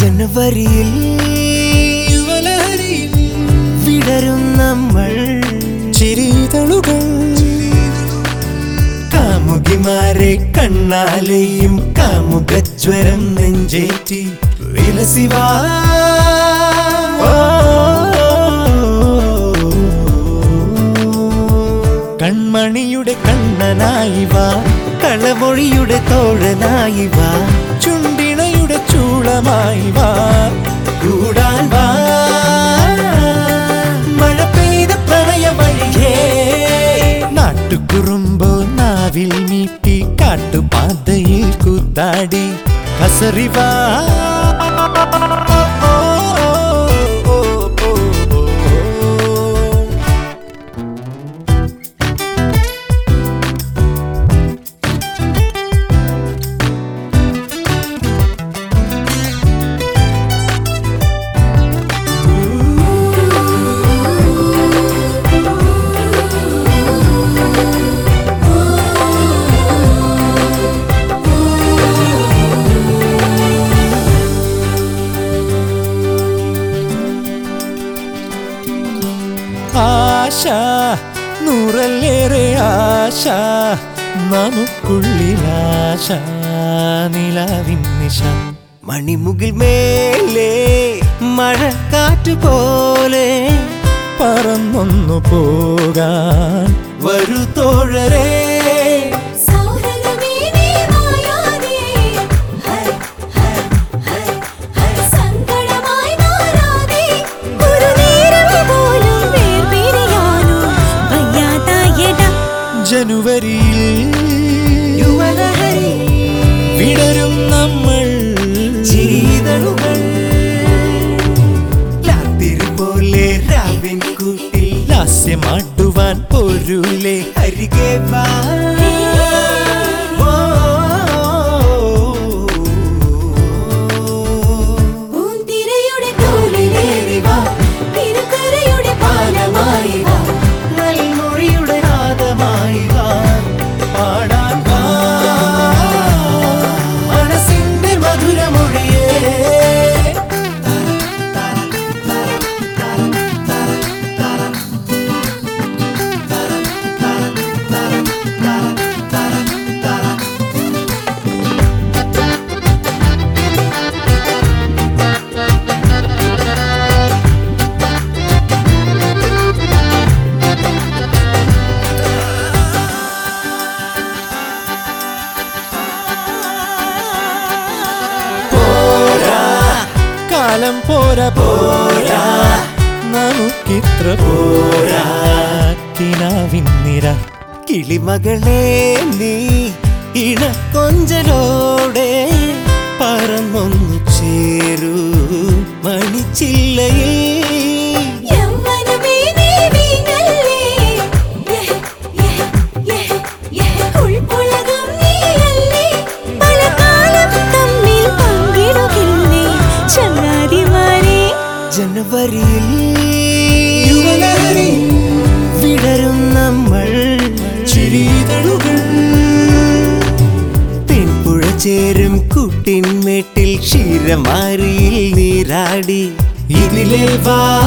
ജനുവരിയിൽ വിടരും നമ്മൾ ചിരിതളുകൾ. കാമുകിമാരെ കണ്ണാലെയും കാമുകജ്വരം നെഞ്ചേറ്റി വിലസിവാ. കളമൊഴിയുടെ തോഴനായി വാ. ചുണ്ടിണയുടെ ചൂളമായി വാ. കൂടാൻ വാ. മഴ പെയ്ത പ്രണയമഴിയേ നാട്ടുകുറുമ്പോ നാവിൽ നീട്ടി കാട്ടുപാതയിൽ കൂത്താടി. കസറിവാ ആശ നൂറല്ലേറെ ആശ നമുക്കുള്ളിലാശ നിലാവിൻ നിശ. മണിമുകിൽ മേലെ മഴക്കാറ്റ് പോലെ പറന്നൊന്നു പോകാൻ വരൂ തോഴരേ. மாட்டுவான் பொருளே அருகே வா. കാലം പോരാ. പോരാ നമുക്കിത്ര പോരാ കിളിമകളെ നീ ഇണക്കൊഞ്ചലോടെ പറന്നൊന്നു ചേരൂ. മണിച്ചില്ലയിൽ ജനുവരിയിൽ വിടരും നമ്മൾ ചിരിതളുകൾ. തെൻപുഴ ചേരും കുട്ടിന്മേട്ടിൽ ക്ഷീരമാരിയിൽ നീരാടി. ഇതിലെ വാ.